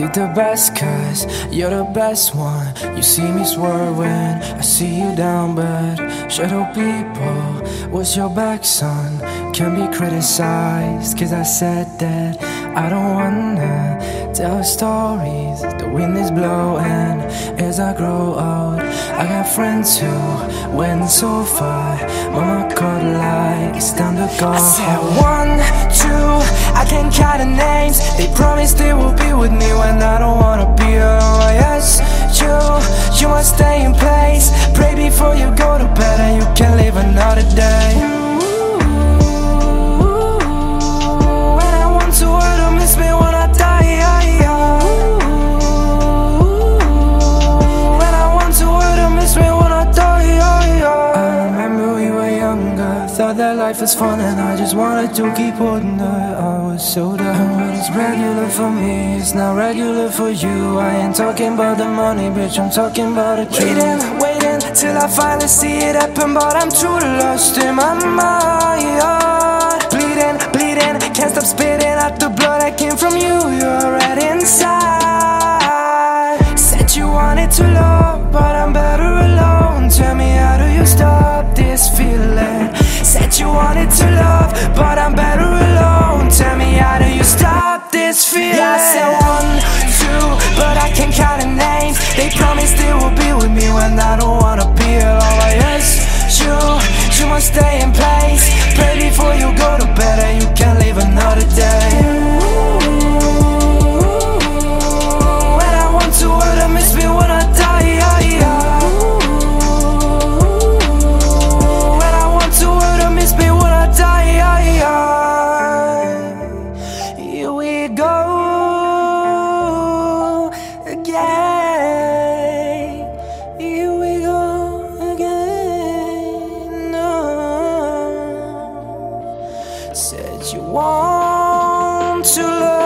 did the best cause you're the best one. You see me swerving, I see you down bad. Shadow people, what's your back, son? Can be criticized, cause I said that I don't wanna tell stories. The wind is blowing as I grow old. I got friends who went so far. Mama called like it's time to go. I said one, two, I can't count the names. They promise they will be with me when I don't wanna be alone. Thought that life was fun, and I just wanted to keep holding her. I was so dumb. What is regular for me is not regular for you. I ain't talking about the money, bitch, I'm talking about the truth. Waiting, waiting till I finally see it happen, but I'm too lost in my mind. You want to love.